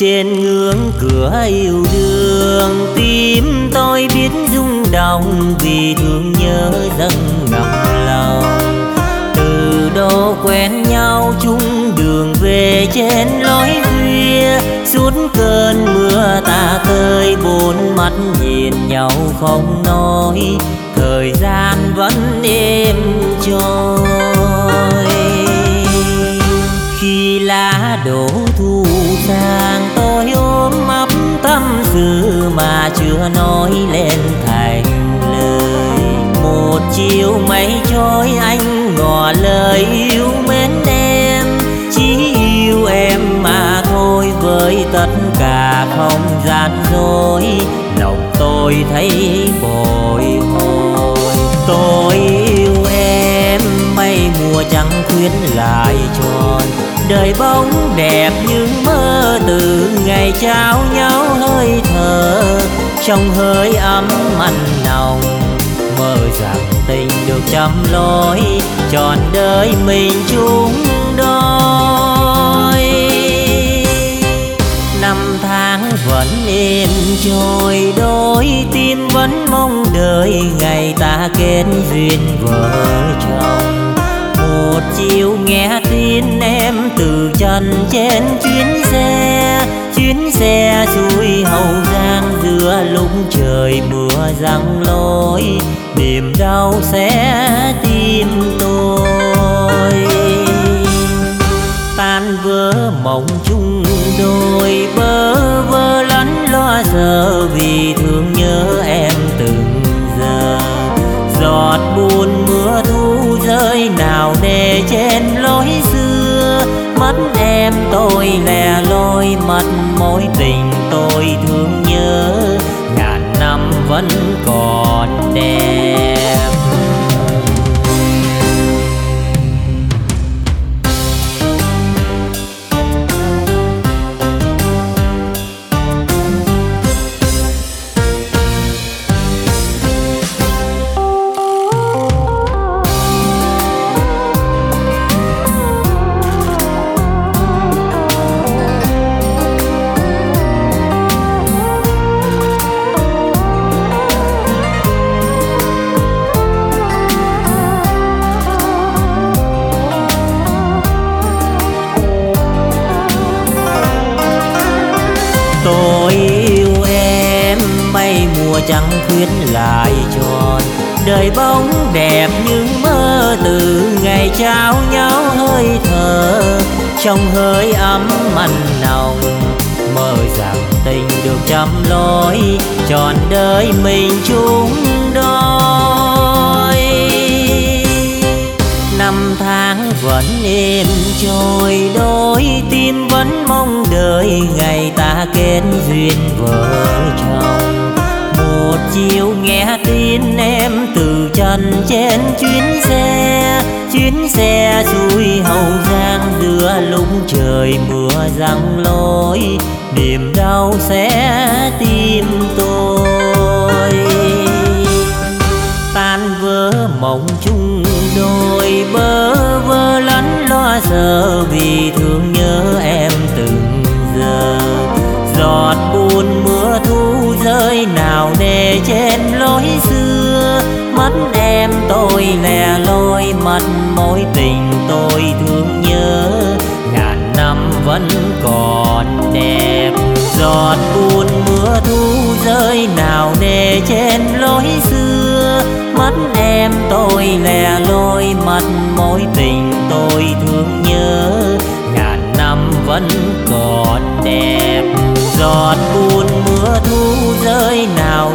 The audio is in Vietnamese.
trên ngưỡng cửa yêu đương. Tim tôi biết rung động vì thương nhớ dâng ngập lòng. Từ đó quen nhau chung đường về trên lối khuya. Suốt cơn mưa ta tơi bốn mắt nhìn nhau không nói. Thời gian vẫn êm trôi. Khi lá đổ thu mà chưa nói lên thành lời. Một chiều mây trôi anh ngỏ lời yêu mến em. Chỉ yêu em mà thôi, với tất cả không gian dối. Lòng tôi thấy bồi hồi. Tôi yêu em, mây mùa trắng khuyến lại tròn. Đời bóng đẹp những mơ, từ ngày trao nhau hơi thở trong hơi ấm mặn nồng. Mơ rằng tình được chăm lối, trọn đời mình chung đôi. Năm tháng vẫn yên, trôi đôi tim vẫn mong đợi ngày ta kết duyên vợ chồng. Một chiều nghe tin em từ trần trên chuyến xe chuyến xe xuôi hậu giang, giữa lúc trời mưa răng lối, niềm đau sẽ tim tôi. Tan vỡ mộng chung đôi, bơ vơ lắn lo sợ vì thương mất em tôi lẻ loi mất mối tình tôi thương nhớ. Ngàn năm vẫn tôi yêu em mây mùa trắng khuyến lại tròn. Đời bóng đẹp như mơ từ ngày trao nhau hơi thở. Trong hơi ấm mặn nồng, mơ rằng tình được chăm lối, trọn đời mình chung đôi. Vẫn êm trôi, đôi tim vẫn mong đợi ngày ta kết duyên vợ chồng. Một chiều nghe tin em từ chân trên chuyến xe chuyến xe xuôi hậu giang giữa lúc trời mưa răng lối. Niềm đau sẽ tim tôi. Tan vỡ mộng chung vì thương nhớ em từng giờ. Giọt buồn mưa thu rơi, nào nề trên lối xưa. Mắt em tôi lẻ loi mất mối tình tôi thương nhớ. Ngàn năm vẫn còn đẹp. Giọt buồn mưa thu rơi, nào nề trên lối xưa. Mắt em tôi lẻ loi mất mối tình tôi thương vẫn còn đẹp. Giọt buồn mưa thu rơi nào